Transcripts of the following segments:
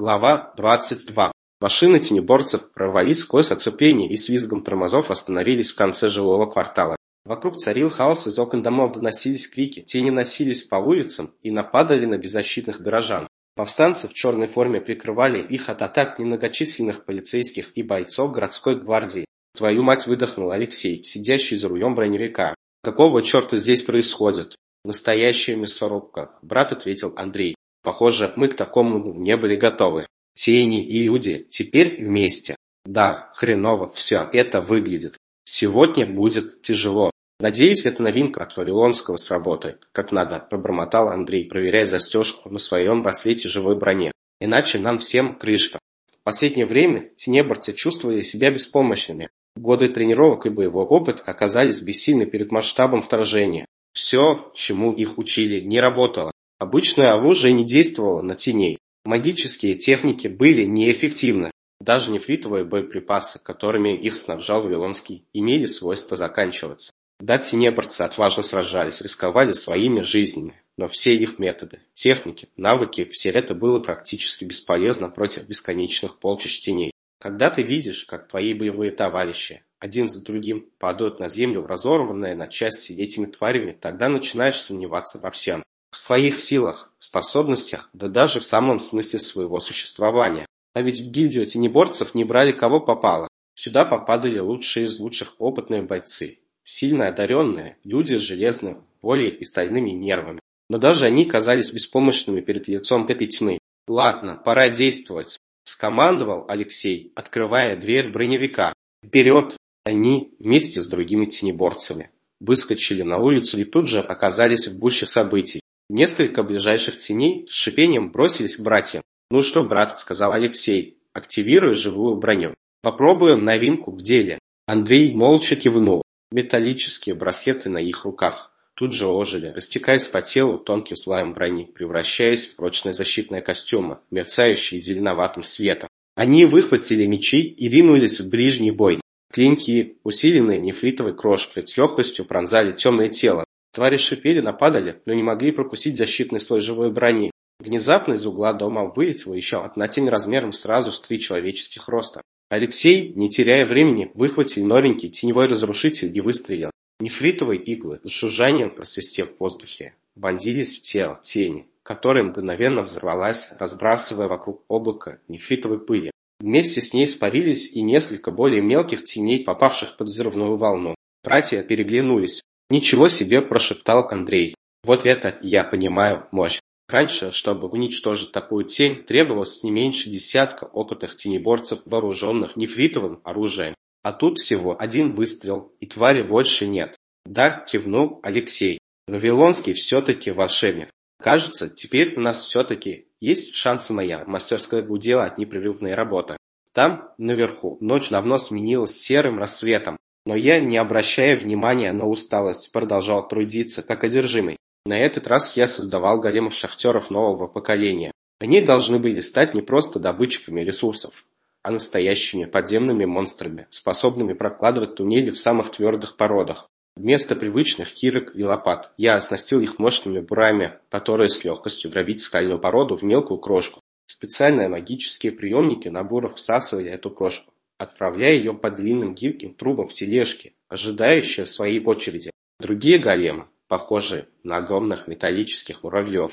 Глава 22. Машины тенеборцев прорвались сквозь оцепление и с визгом тормозов остановились в конце жилого квартала. Вокруг царил хаос, из окон домов доносились крики, тени носились по улицам и нападали на беззащитных горожан. Повстанцы в черной форме прикрывали их от атак немногочисленных полицейских и бойцов городской гвардии. Твою мать выдохнул Алексей, сидящий за рулем броневика. Какого черта здесь происходит? Настоящая мясорубка, брат ответил Андрей. Похоже, мы к такому не были готовы. Тени и люди теперь вместе. Да, хреново все это выглядит. Сегодня будет тяжело. Надеюсь, эта новинка от Вавилонского сработает, как надо, пробормотал Андрей, проверяя застежку на своем браслете живой броне. Иначе нам всем крышка. В последнее время тенеборцы чувствовали себя беспомощными. Годы тренировок и боевой опыт оказались бессильны перед масштабом вторжения. Все, чему их учили, не работало. Обычное оружие не действовало на теней. Магические техники были неэффективны. Даже нефритовые боеприпасы, которыми их снабжал Вавилонский, имели свойство заканчиваться. Да, тенеборцы отважно сражались, рисковали своими жизнями, но все их методы, техники, навыки, все это было практически бесполезно против бесконечных полчищ теней. Когда ты видишь, как твои боевые товарищи один за другим падают на землю, разорванные на части этими тварями, тогда начинаешь сомневаться во всем в своих силах, способностях, да даже в самом смысле своего существования. А ведь в гильдию тенеборцев не брали кого попало. Сюда попадали лучшие из лучших опытные бойцы, сильно одаренные, люди с железной волей и стальными нервами. Но даже они казались беспомощными перед лицом этой тьмы. «Ладно, пора действовать», – скомандовал Алексей, открывая дверь броневика. «Вперед!» Они вместе с другими тенеборцами выскочили на улицу и тут же оказались в гуще событий. Несколько ближайших теней с шипением бросились к братьям. «Ну что, брат», — сказал Алексей, активируя живую броню. «Попробуем новинку в деле». Андрей молча кивнул. Металлические браслеты на их руках тут же ожили, растекаясь по телу тонким слоем брони, превращаясь в прочные защитные костюмы, мерцающие зеленоватым светом. Они выхватили мечи и ринулись в ближний бой. Клинки, усиленные нефритовой крошкой, с легкостью пронзали темное тело, Твари шипели, нападали, но не могли прокусить защитный слой живой брони. Внезапно из угла дома вылетела еще одна тень размером сразу с три человеческих роста. Алексей, не теряя времени, выхватил новенький теневой разрушитель и выстрелил. Нефритовые иглы с жужжанием просвистев в воздухе, вонзились в тело тени, которая мгновенно взорвалась, разбрасывая вокруг облака нефритовой пыли. Вместе с ней испарились и несколько более мелких теней, попавших под взрывную волну. Братья переглянулись. «Ничего себе!» – прошептал Андрей. «Вот это я понимаю мощь. Раньше, чтобы уничтожить такую тень, требовалось не меньше десятка опытных тенеборцев, вооруженных нефритовым оружием. А тут всего один выстрел, и твари больше нет. Да, кивнул Алексей. Вавилонский все-таки волшебник. Кажется, теперь у нас все-таки есть шансы моя. Мастерская гудела от непрерывной работы. Там, наверху, ночь давно сменилась серым рассветом, но я, не обращая внимания на усталость, продолжал трудиться, как одержимый. На этот раз я создавал големов-шахтеров нового поколения. Они должны были стать не просто добытчиками ресурсов, а настоящими подземными монстрами, способными прокладывать туннели в самых твердых породах. Вместо привычных кирок и лопат я оснастил их мощными бурами, которые с легкостью дробить скальную породу в мелкую крошку. Специальные магические приемники на бурах всасывали эту крошку, отправляя ее по длинным гибким трубам в тележки, ожидающие своей очереди. Другие големы, похожие на огромных металлических муравьев,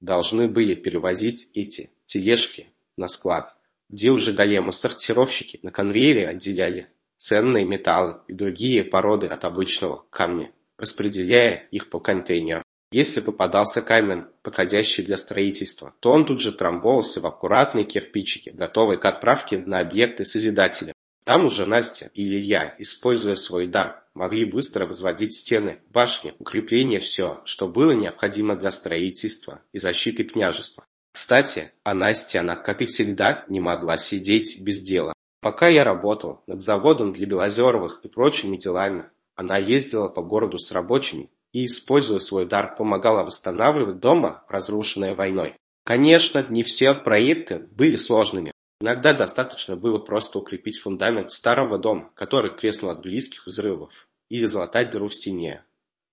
должны были перевозить эти тележки на склад, где уже големы-сортировщики на конвейере отделяли ценные металлы и другие породы от обычного камня, распределяя их по контейнерам. Если попадался камень, подходящий для строительства, то он тут же трамбовался в аккуратные кирпичики, готовые к отправке на объекты Созидателя. Там уже Настя или я, используя свой дар, могли быстро возводить стены, башни, укрепления, все, что было необходимо для строительства и защиты княжества. Кстати, а Настя, она, как и всегда, не могла сидеть без дела. Пока я работал над заводом для Белозеровых и прочими делами, она ездила по городу с рабочими и, используя свой дар, помогала восстанавливать дома, разрушенное войной. Конечно, не все проекты были сложными. Иногда достаточно было просто укрепить фундамент старого дома, который треснул от близких взрывов, или залатать дыру в стене,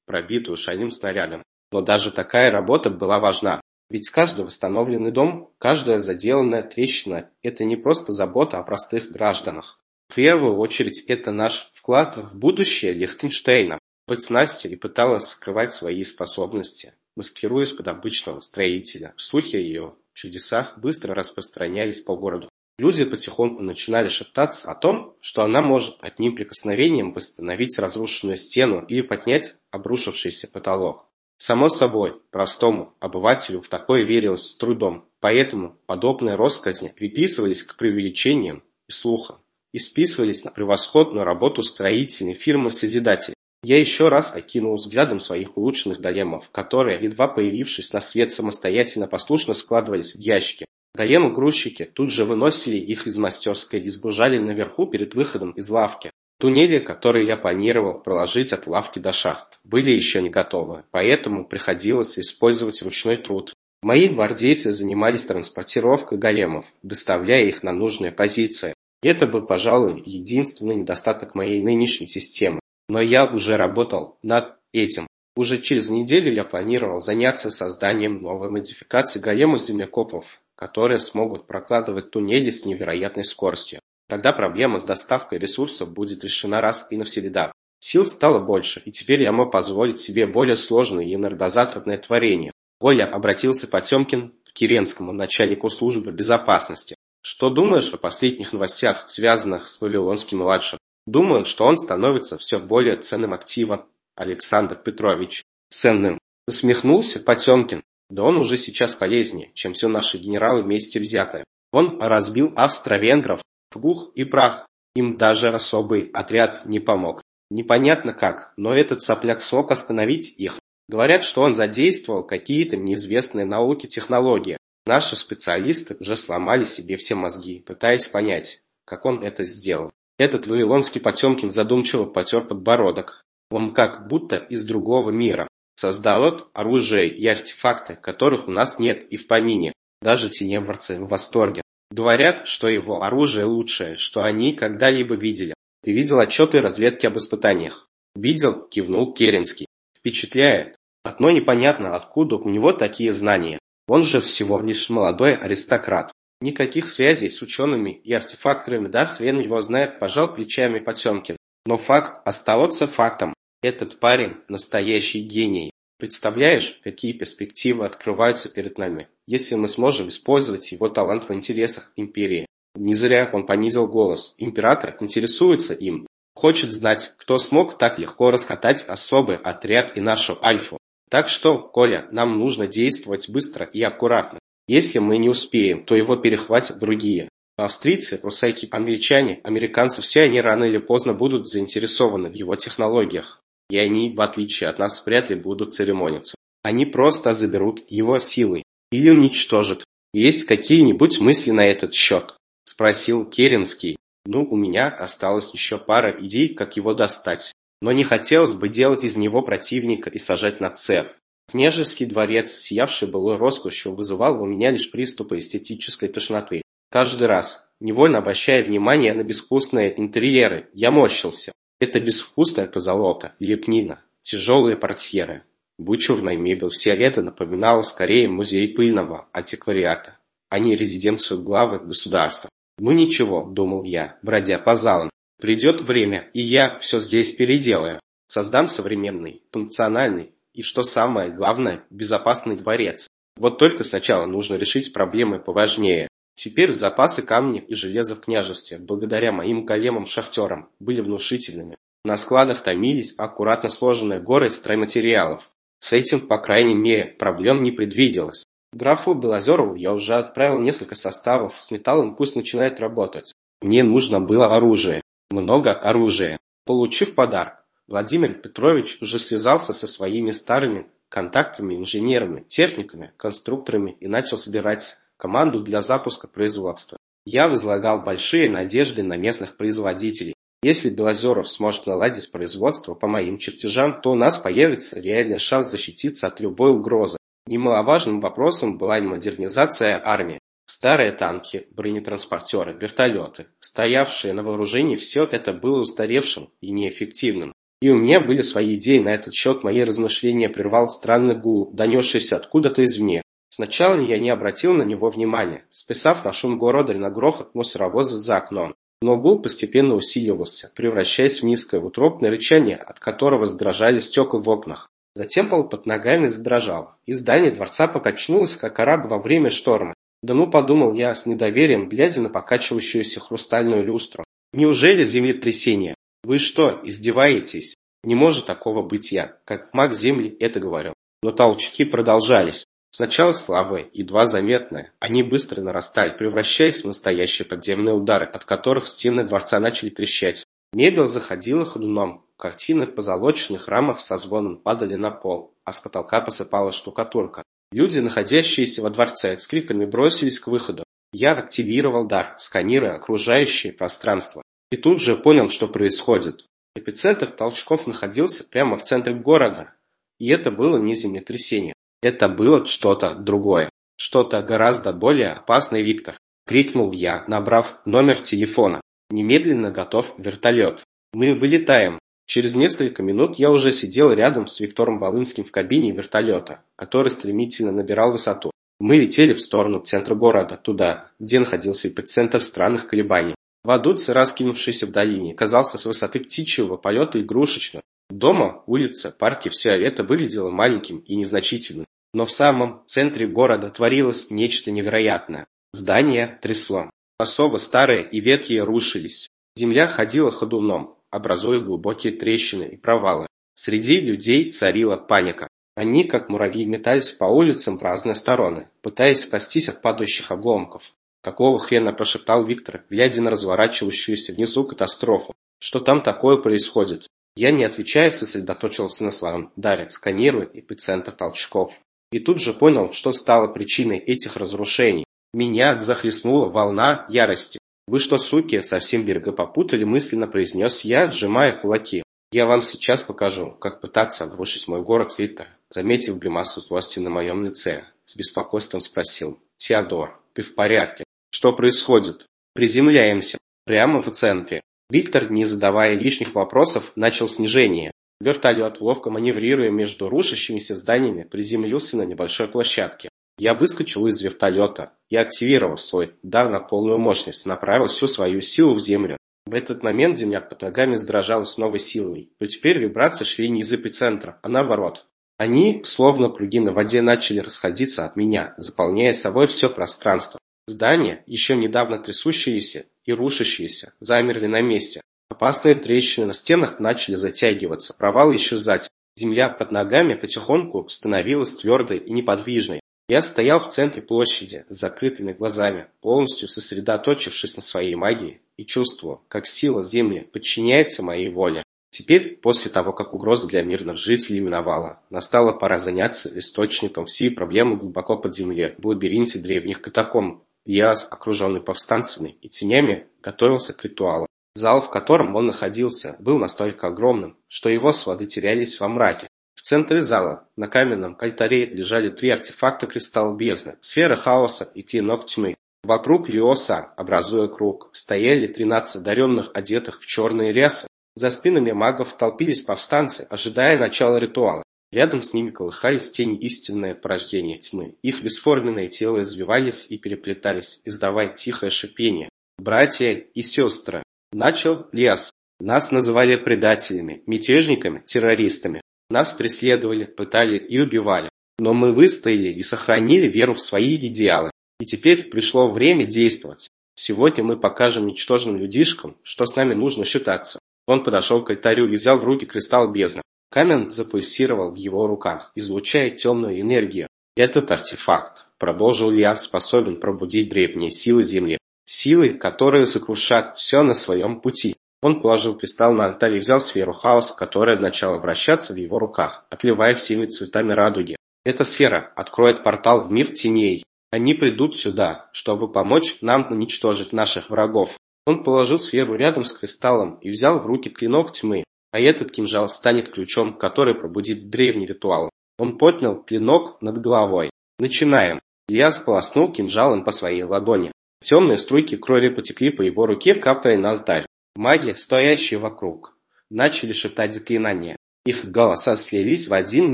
пробитую шальным снарядом. Но даже такая работа была важна. Ведь каждый восстановленный дом, каждая заделанная трещина – это не просто забота о простых гражданах. В первую очередь это наш вклад в будущее Лихтенштейна. Хоть Настя и пыталась скрывать свои способности, маскируясь под обычного строителя, слухи о ее чудесах быстро распространялись по городу. Люди потихоньку начинали шептаться о том, что она может одним прикосновением восстановить разрушенную стену или поднять обрушившийся потолок. Само собой, простому обывателю в такое верилось с трудом, поэтому подобные россказни приписывались к преувеличениям и слухам и списывались на превосходную работу строительной фирмы-созидатель. Я еще раз окинул взглядом своих улучшенных долемов, которые, едва появившись на свет, самостоятельно послушно складывались в ящики, Големы-грузчики тут же выносили их из мастерской и сбужали наверху перед выходом из лавки. Туннели, которые я планировал проложить от лавки до шахт, были еще не готовы, поэтому приходилось использовать ручной труд. Мои гвардейцы занимались транспортировкой големов, доставляя их на нужные позиции. Это был, пожалуй, единственный недостаток моей нынешней системы. Но я уже работал над этим. Уже через неделю я планировал заняться созданием новой модификации големов-землекопов, которые смогут прокладывать туннели с невероятной скоростью. Тогда проблема с доставкой ресурсов будет решена раз и навсегда. Сил стало больше, и теперь я мог позволить себе более сложные и энергозатратные творения. Коля обратился Потемкин к Киренскому, начальнику службы безопасности. Что думаешь о последних новостях, связанных с Вавилонским-младшим? Думаю, что он становится все более ценным активом, Александр Петрович. Ценным. Усмехнулся Потемкин. Да он уже сейчас полезнее, чем все наши генералы вместе взятые. Он разбил австро-венгров в пух и прах. Им даже особый отряд не помог. Непонятно как, но этот сопляк смог остановить их. Говорят, что он задействовал какие-то неизвестные науки технологии. Наши специалисты уже сломали себе все мозги, пытаясь понять, как он это сделал. Этот вавилонский Потемкин задумчиво потер подбородок. Он как будто из другого мира. Создает оружие и артефакты, которых у нас нет и в помине. Даже тенеборцы в восторге. Говорят, что его оружие лучшее, что они когда-либо видели. Ты видел отчеты разведки об испытаниях? Видел, кивнул Керенский. Впечатляет. Одно непонятно, откуда у него такие знания. Он же всего лишь молодой аристократ. Никаких связей с учеными и артефакторами, да хрен его знает, пожал плечами Потемкин. Но факт остается фактом. Этот парень – настоящий гений. Представляешь, какие перспективы открываются перед нами, если мы сможем использовать его талант в интересах империи. Не зря он понизил голос. Император интересуется им. Хочет знать, кто смог так легко раскатать особый отряд и нашу Альфу. Так что, Коля, нам нужно действовать быстро и аккуратно. Если мы не успеем, то его перехватят другие. Австрийцы, русайки, англичане, американцы, все они рано или поздно будут заинтересованы в его технологиях и они, в отличие от нас, вряд ли будут церемониться. Они просто заберут его силой или уничтожат. Есть какие-нибудь мысли на этот счет? Спросил Керенский. Ну, у меня осталось еще пара идей, как его достать. Но не хотелось бы делать из него противника и сажать на цепь. Княжеский дворец, сиявший былой роскошью, вызывал у меня лишь приступы эстетической тошноты. Каждый раз, невольно обращая внимание на безвкусные интерьеры, я морщился. Это безвкусная позолота, лепнина, тяжелые портьеры, вычурная мебель. Все это напоминало скорее музей пыльного антиквариата, а не резиденцию главы государства. «Ну ничего», — думал я, бродя по залам, — «придет время, и я все здесь переделаю. Создам современный, функциональный и, что самое главное, безопасный дворец. Вот только сначала нужно решить проблемы поважнее. Теперь запасы камня и железа в княжестве, благодаря моим големам-шахтерам, были внушительными. На складах томились аккуратно сложенные горы стройматериалов. С этим, по крайней мере, проблем не предвиделось. Графу Белозерову я уже отправил несколько составов, с металлом пусть начинает работать. Мне нужно было оружие. Много оружия. Получив подарок, Владимир Петрович уже связался со своими старыми контактами, инженерами, техниками, конструкторами и начал собирать команду для запуска производства. Я возлагал большие надежды на местных производителей. Если Белозеров сможет наладить производство по моим чертежам, то у нас появится реальный шанс защититься от любой угрозы. Немаловажным вопросом была модернизация армии. Старые танки, бронетранспортеры, вертолеты, стоявшие на вооружении, все это было устаревшим и неэффективным. И у меня были свои идеи на этот счет, мои размышления прервал странный гул, донесшийся откуда-то извне. Сначала я не обратил на него внимания, списав на шум города и на грохот мусоровоза за окном. Но гул постепенно усиливался, превращаясь в низкое утробное рычание, от которого задрожали стекла в окнах. Затем пол под ногами задрожал, и здание дворца покачнулось, как араб во время шторма. Да ну, подумал я с недоверием, глядя на покачивающуюся хрустальную люстру. Неужели землетрясение? Вы что, издеваетесь? Не может такого быть я, как маг земли это говорил. Но толчки продолжались. Сначала слабые, едва заметные, они быстро нарастали, превращаясь в настоящие подземные удары, от которых стены дворца начали трещать. Мебель заходила ходуном, картины в позолоченных рамах со звоном падали на пол, а с потолка посыпалась штукатурка. Люди, находящиеся во дворце, с криками бросились к выходу. Я активировал дар, сканируя окружающее пространство. И тут же понял, что происходит. Эпицентр толчков находился прямо в центре города. И это было не землетрясение. Это было что-то другое. Что-то гораздо более опасное, Виктор. Крикнул я, набрав номер телефона. Немедленно готов вертолет. Мы вылетаем. Через несколько минут я уже сидел рядом с Виктором Волынским в кабине вертолета, который стремительно набирал высоту. Мы летели в сторону центра города, туда, где находился эпицентр странных колебаний. Вадуц, раскинувшийся в долине, казался с высоты птичьего полета игрушечным. Дома, улица, парки – все это выглядело маленьким и незначительным. Но в самом центре города творилось нечто невероятное. Здания трясло. Особо старые и ветхие рушились. Земля ходила ходуном, образуя глубокие трещины и провалы. Среди людей царила паника. Они, как муравьи, метались по улицам в разные стороны, пытаясь спастись от падающих обломков. «Какого хрена?» – прошептал Виктор, глядя на разворачивающуюся внизу катастрофу. «Что там такое происходит?» Я, не отвечая, сосредоточился на своем даре, сканируя эпицентр толчков. И тут же понял, что стало причиной этих разрушений. Меня захлестнула волна ярости. «Вы что, суки, совсем берега попутали?» – мысленно произнес я, сжимая кулаки. «Я вам сейчас покажу, как пытаться обрушить мой город, Виктор». Заметив гримасу злости на моем лице, с беспокойством спросил. «Теодор, ты в порядке? Что происходит?» «Приземляемся. Прямо в центре». Виктор, не задавая лишних вопросов, начал снижение. Вертолет, ловко маневрируя между рушащимися зданиями, приземлился на небольшой площадке. Я выскочил из вертолета и, активировав свой дар на полную мощность, направил всю свою силу в землю. В этот момент земля под ногами задрожала с новой силой, но теперь вибрации шли не из эпицентра, а наоборот. Они, словно круги на воде, начали расходиться от меня, заполняя собой все пространство. Здания, еще недавно трясущиеся и рушащиеся, замерли на месте, Опасные трещины на стенах начали затягиваться, провалы исчезать. Земля под ногами потихоньку становилась твердой и неподвижной. Я стоял в центре площади, с закрытыми глазами, полностью сосредоточившись на своей магии, и чувствовал, как сила Земли подчиняется моей воле. Теперь, после того, как угроза для мирных жителей миновала, настала пора заняться источником всей проблемы глубоко под землей, в лабиринте древних катакомб. Я, окруженный повстанцами и тенями, готовился к ритуалу. Зал, в котором он находился, был настолько огромным, что его своды терялись во мраке. В центре зала, на каменном алтаре, лежали три артефакта кристалла бездны, сфера хаоса и клинок тьмы. Вокруг Лиоса, образуя круг, стояли тринадцать одаренных, одетых в черные рясы. За спинами магов толпились повстанцы, ожидая начала ритуала. Рядом с ними колыхались тени истинное порождение тьмы. Их бесформенные тела извивались и переплетались, издавая тихое шипение. «Братья и сестры!» Начал Лиас. Нас называли предателями, мятежниками, террористами. Нас преследовали, пытали и убивали. Но мы выстояли и сохранили веру в свои идеалы. И теперь пришло время действовать. Сегодня мы покажем ничтожным людишкам, что с нами нужно считаться. Он подошел к алтарю и взял в руки кристалл бездны. Камень запульсировал в его руках, излучая темную энергию. Этот артефакт, продолжил Лиас, способен пробудить древние силы Земли. Силы, которые сокрушат все на своем пути. Он положил кристалл на алтарь и взял сферу хаоса, которая начала вращаться в его руках, отливая всеми цветами радуги. Эта сфера откроет портал в мир теней. Они придут сюда, чтобы помочь нам уничтожить наших врагов. Он положил сферу рядом с кристаллом и взял в руки клинок тьмы, а этот кинжал станет ключом, который пробудит древний ритуал. Он поднял клинок над головой. Начинаем. Я сполоснул кинжалом по своей ладони. Темные струйки крови потекли по его руке, капая на алтарь. Маги, стоящие вокруг, начали шептать заклинания. Их голоса слились в один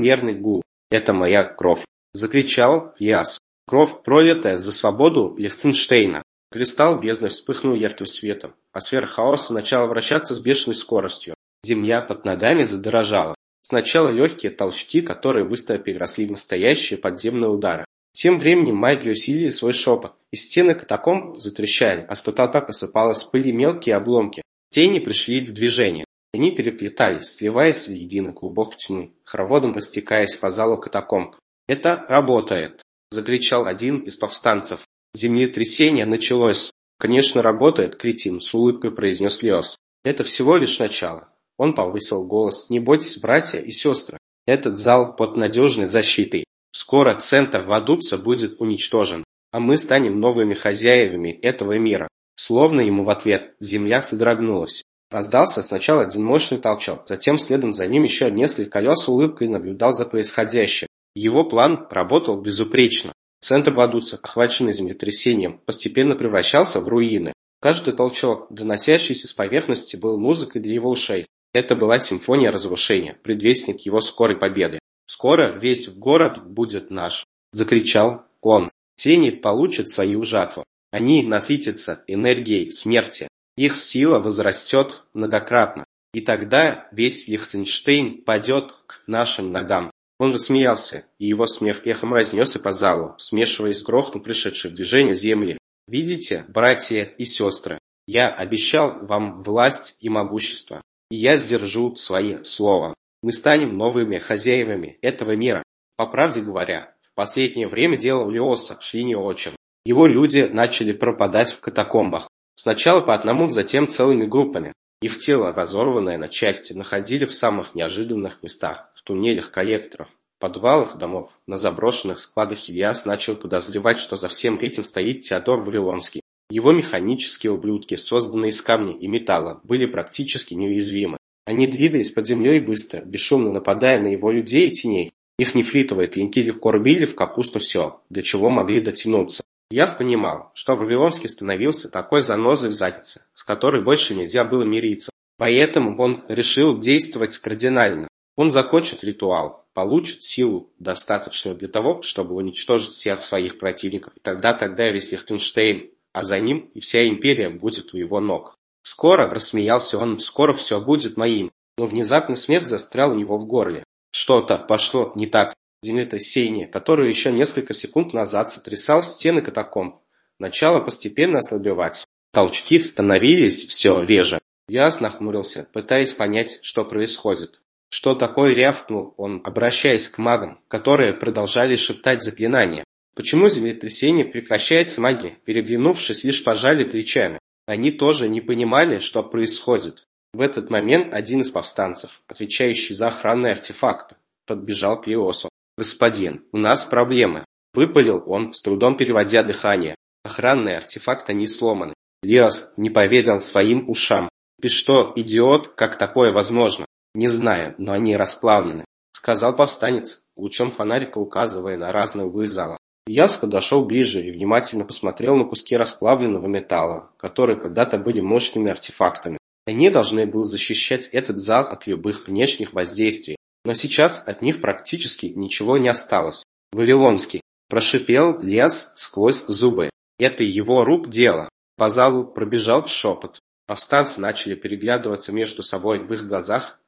мерный гул. «Это моя кровь!» – закричал Яс. Кровь, пролитая за свободу Лихтенштейна. Кристалл бездны вспыхнул ярким светом, а сфера хаоса начала вращаться с бешеной скоростью. Земля под ногами задорожала. Сначала легкие толчки, которые быстро переросли в настоящие подземные удары. Тем временем маги усилили свой шепот, и стены катакомб затрещали, а с потолка посыпалась пыли мелкие обломки. Тени пришли в движение. Они переплетались, сливаясь в единый клубок тьмы, хороводом растекаясь по залу катакомб. «Это работает!» – закричал один из повстанцев. «Землетрясение началось!» «Конечно, работает, кретин!» – с улыбкой произнес Леос. «Это всего лишь начало!» Он повысил голос. «Не бойтесь, братья и сестры! Этот зал под надежной защитой. Скоро центр Вадуца будет уничтожен, а мы станем новыми хозяевами этого мира!» Словно ему в ответ земля содрогнулась. Раздался сначала один мощный толчок, затем следом за ним еще несколько колес улыбкой наблюдал за происходящим. Его план работал безупречно. Центр Вадуца, охваченный землетрясением, постепенно превращался в руины. Каждый толчок, доносящийся с поверхности, был музыкой для его ушей. Это была симфония разрушения, предвестник его скорой победы. «Скоро весь город будет наш!» – закричал он. Тени получат свою жатву. Они насытятся энергией смерти. Их сила возрастет многократно, и тогда весь Лихтенштейн падет к нашим ногам. Он рассмеялся, и его смех эхом разнесся по залу, смешиваясь с грохотом пришедшей в движение земли. «Видите, братья и сестры, я обещал вам власть и могущество, и я сдержу свои слова. Мы станем новыми хозяевами этого мира. По правде говоря, в последнее время дело у Леоса шли не очень. Его люди начали пропадать в катакомбах. Сначала по одному, затем целыми группами. Их тело, разорванное на части, находили в самых неожиданных местах, в туннелях коллекторов, подвалах домов, на заброшенных складах Ильяс начал подозревать, что за всем этим стоит Теодор Вавилонский. Его механические ублюдки, созданные из камня и металла, были практически неуязвимы. Они двигались под землей быстро, бесшумно нападая на его людей и теней. Их нефритовые клинки легко рубили в капусту все, до чего могли дотянуться. Яс понимал, что Вавилонский становился такой занозой в заднице, с которой больше нельзя было мириться. Поэтому он решил действовать кардинально. Он закончит ритуал, получит силу, достаточную для того, чтобы уничтожить всех своих противников. И тогда тогда весь Лихтенштейн, а за ним и вся империя будет у его ног. Скоро, рассмеялся он, скоро все будет моим. Но внезапный смех застрял у него в горле. Что-то пошло не так землетрясение, которое еще несколько секунд назад сотрясал стены катакомб, начало постепенно ослабевать. Толчки становились все реже. Яс нахмурился, пытаясь понять, что происходит. Что такое рявкнул он, обращаясь к магам, которые продолжали шептать заклинания. Почему землетрясение прекращается маги, переглянувшись, лишь пожали плечами. Они тоже не понимали, что происходит. В этот момент один из повстанцев, отвечающий за охранные артефакты, подбежал к Леосу. «Господин, у нас проблемы», – выпалил он, с трудом переводя дыхание. Охранные артефакты не сломаны. Лиас не поверил своим ушам. «Ты что, идиот? Как такое возможно?» «Не знаю, но они расплавлены», – сказал повстанец, лучом фонарика указывая на разные углы зала. Яс подошел ближе и внимательно посмотрел на куски расплавленного металла, которые когда-то были мощными артефактами. Они должны были защищать этот зал от любых внешних воздействий, но сейчас от них практически ничего не осталось. Вавилонский прошипел лес сквозь зубы. Это его рук дело. По залу пробежал шепот. Повстанцы начали переглядываться между собой, в их глазах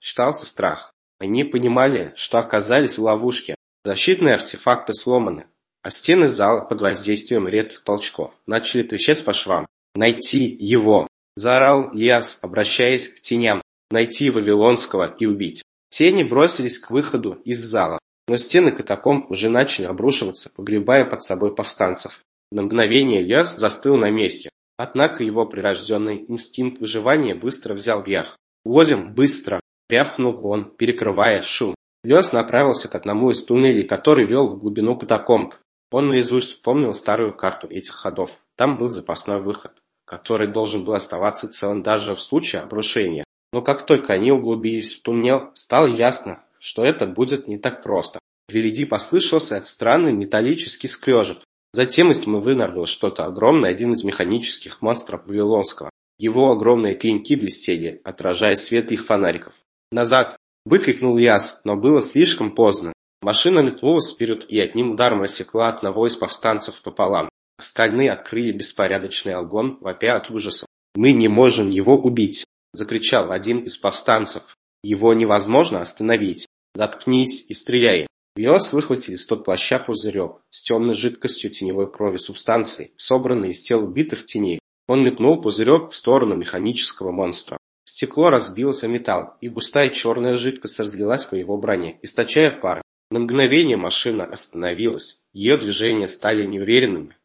читался страх. Они понимали, что оказались в ловушке. Защитные артефакты сломаны, а стены зала под воздействием редких толчков начали трещать по швам. «Найти его!» – заорал Лиас, обращаясь к теням. «Найти Вавилонского и убить!» Тени бросились к выходу из зала, но стены катакомб уже начали обрушиваться, погребая под собой повстанцев. На мгновение Лес застыл на месте, однако его прирожденный инстинкт выживания быстро взял верх. «Лозим, быстро!» – рявкнул он, перекрывая шум. Лес направился к одному из туннелей, который вел в глубину катакомб. Он наизусть вспомнил старую карту этих ходов. Там был запасной выход, который должен был оставаться целым даже в случае обрушения. Но как только они углубились в туннел, стало ясно, что это будет не так просто. Впереди послышался странный металлический скрежет. Затем из тьмы вынырнуло что-то огромное, один из механических монстров Вавилонского. Его огромные клинки блестели, отражая свет их фонариков. «Назад!» – выкрикнул Яс, но было слишком поздно. Машина метнулась вперед и одним ударом рассекла одного из повстанцев пополам. Остальные открыли беспорядочный огонь, вопя от ужаса. «Мы не можем его убить!» – закричал один из повстанцев. «Его невозможно остановить! Заткнись и стреляй!» Виос выхватил из-под плаща пузырек с темной жидкостью теневой крови субстанции, собранной из тел убитых теней. Он метнул пузырек в сторону механического монстра. Стекло разбилось о металл, и густая черная жидкость разлилась по его броне, источая пар. На мгновение машина остановилась. Ее движения стали неуверенными,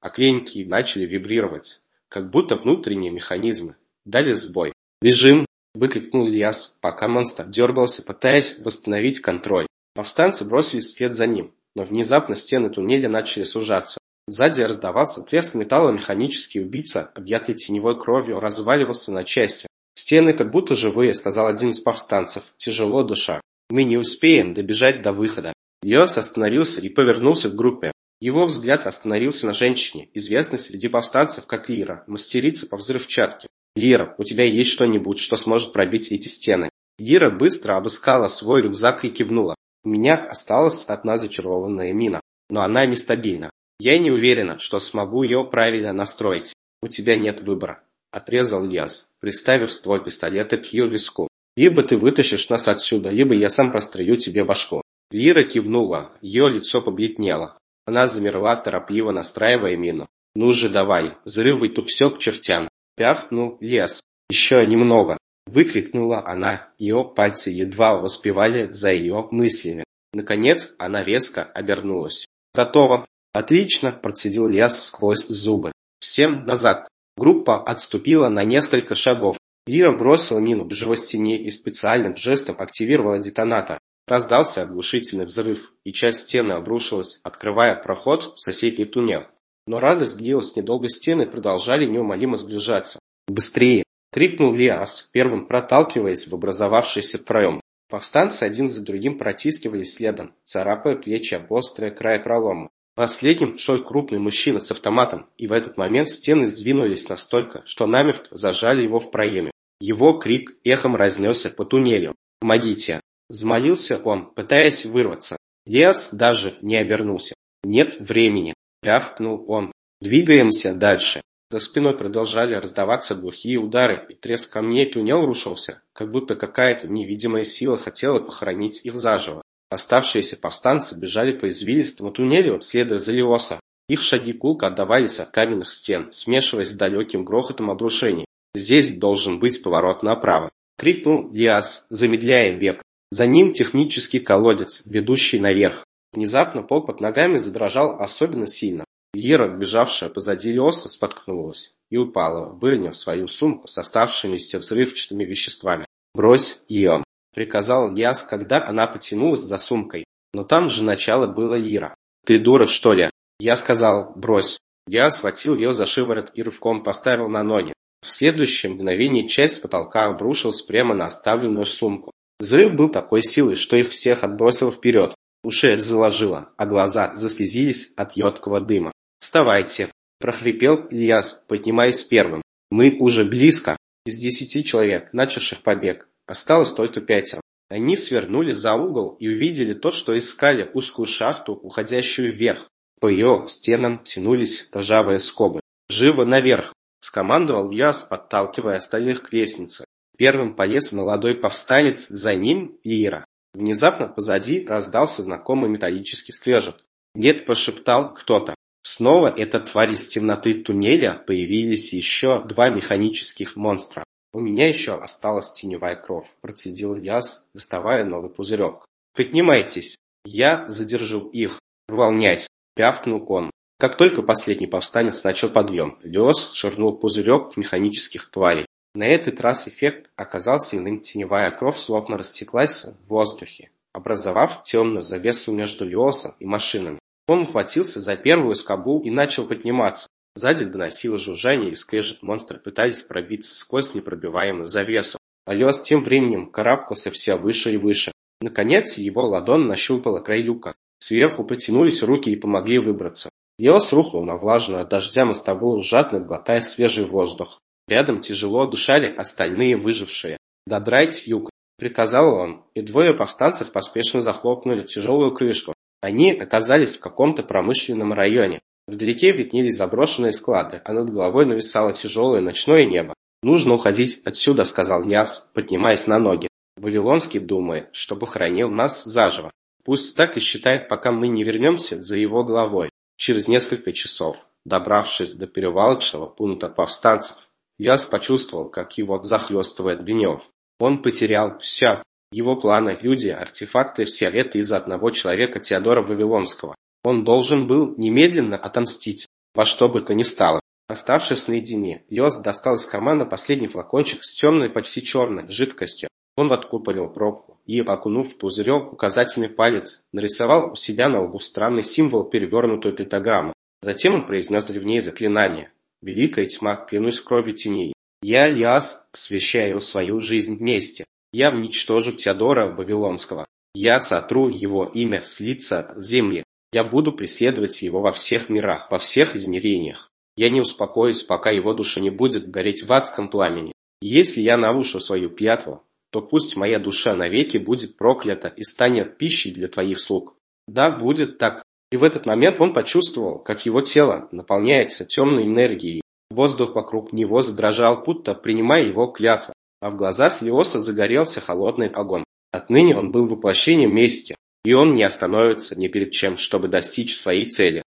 а клиники начали вибрировать, как будто внутренние механизмы дали сбой. «Бежим!» – выкрикнул Ильяс, пока монстр дергался, пытаясь восстановить контроль. Повстанцы бросились вслед за ним, но внезапно стены туннеля начали сужаться. Сзади раздавался треск металла, механический убийца, объятый теневой кровью, разваливался на части. «Стены как будто живые», — сказал один из повстанцев, тяжело душа. «Мы не успеем добежать до выхода». Йос остановился и повернулся к группе. Его взгляд остановился на женщине, известной среди повстанцев как Лира, мастерица по взрывчатке. «Лира, у тебя есть что-нибудь, что сможет пробить эти стены?» Лира быстро обыскала свой рюкзак и кивнула. У меня осталась одна зачарованная мина, но она нестабильна. Я не уверена, что смогу ее правильно настроить. У тебя нет выбора. Отрезал Яс, приставив ствол пистолета к ее виску. Либо ты вытащишь нас отсюда, либо я сам прострелю тебе башку. Лира кивнула, ее лицо побледнело. Она замерла, торопливо настраивая мину. «Ну же давай, взрывай тут все к чертям!» Пявкнул лес. «Еще немного!» Выкрикнула она, ее пальцы едва воспевали за ее мыслями. Наконец она резко обернулась. «Готово!» «Отлично!» – процедил Ляс сквозь зубы. «Всем назад!» Группа отступила на несколько шагов. Лира бросила мину к живой стене и специальным жестом активировала детонатор. Раздался оглушительный взрыв, и часть стены обрушилась, открывая проход в соседний туннель. Но радость длилась недолго, стены продолжали неумолимо сближаться. «Быстрее!» — крикнул Лиас, первым проталкиваясь в образовавшийся проем. Повстанцы один за другим протискивались следом, царапая плечи об острые края пролома. Последним шел крупный мужчина с автоматом, и в этот момент стены сдвинулись настолько, что намертво зажали его в проеме. Его крик эхом разнесся по туннелю. «Помогите!» Взмолился он, пытаясь вырваться. Лиас даже не обернулся. «Нет времени!» — рявкнул он. «Двигаемся дальше!» За спиной продолжали раздаваться глухие удары, и треск камней туннел рушился, как будто какая-то невидимая сила хотела похоронить их заживо. Оставшиеся повстанцы бежали по извилистому туннелю, следуя за Леоса. Их шаги гулко отдавались от каменных стен, смешиваясь с далеким грохотом обрушений. «Здесь должен быть поворот направо!» — крикнул Лиас, замедляя бег. За ним технический колодец, ведущий наверх. Внезапно пол под ногами задрожал особенно сильно. Лира, бежавшая позади Леоса, споткнулась и упала, выронив свою сумку с оставшимися взрывчатыми веществами. «Брось ее!» — приказал Яс, когда она потянулась за сумкой. Но там же начало было Лира. «Ты дура, что ли?» Я сказал «брось». Я схватил ее за шиворот и рывком поставил на ноги. В следующее мгновение часть потолка обрушилась прямо на оставленную сумку. Взрыв был такой силой, что их всех отбросило вперед. Уши заложило, а глаза заслезились от едкого дыма. «Вставайте!» – прохрипел Ильяс, поднимаясь первым. «Мы уже близко!» Из десяти человек, начавших побег, осталось только пятеро. Они свернули за угол и увидели то, что искали, узкую шахту, уходящую вверх. По ее стенам тянулись ржавые скобы. «Живо наверх!» – скомандовал Яс, подталкивая остальных к лестнице. Первым полез молодой повстанец, за ним Ира. Внезапно позади раздался знакомый металлический скрежет. Дед прошептал кто-то. Снова эта тварь из темноты туннеля появились еще два механических монстра. «У меня еще осталась теневая кровь», – процедил Яс, доставая новый пузырек. «Поднимайтесь, я задержу их. Волнять!» – пявкнул он. Как только последний повстанец начал подъем, Леос швырнул пузырек механических тварей. На этот раз эффект оказался иным. Теневая кровь словно растеклась в воздухе, образовав темную завесу между Леосом и машинами. Он ухватился за первую скобу и начал подниматься. Сзади доносилось жужжание и скрежет. Монстры пытались пробиться сквозь непробиваемую завесу. А Лес тем временем карабкался все выше и выше. Наконец его ладонь нащупала край люка. Сверху потянулись руки и помогли выбраться. Лес рухнул на влажную от дождя мостовую, жадно глотая свежий воздух. Рядом тяжело дышали остальные выжившие. «Додрать юг!» – приказал он, и двое повстанцев поспешно захлопнули тяжелую крышку. Они оказались в каком-то промышленном районе. Вдалеке виднелись заброшенные склады, а над головой нависало тяжелое ночное небо. «Нужно уходить отсюда», — сказал Яс, поднимаясь на ноги. Вавилонский думает, что похоронил нас заживо. Пусть так и считает, пока мы не вернемся за его головой. Через несколько часов, добравшись до перевалочного пункта повстанцев, Яс почувствовал, как его захлестывает гнев. Он потерял все. Его планы, люди, артефакты, все это из-за одного человека Теодора Вавилонского. Он должен был немедленно отомстить, во что бы то ни стало. Оставшись наедине, Йос достал из кармана последний флакончик с темной, почти черной жидкостью. Он откупорил пробку и, окунув в пузырек указательный палец, нарисовал у себя на лбу странный символ перевернутую пентаграмму. Затем он произнес древнее заклинание. «Великая тьма, клянусь кровью теней. Я, Яс, освящаю свою жизнь вместе. Я уничтожу Теодора Вавилонского. Я сотру его имя с лица земли. Я буду преследовать его во всех мирах, во всех измерениях. Я не успокоюсь, пока его душа не будет гореть в адском пламени. Если я нарушу свою пятву, то пусть моя душа навеки будет проклята и станет пищей для твоих слуг. Да, будет так. И в этот момент он почувствовал, как его тело наполняется темной энергией. Воздух вокруг него задрожал, будто принимая его клятву, а в глазах Леоса загорелся холодный огонь. Отныне он был воплощением мести, и он не остановится ни перед чем, чтобы достичь своей цели.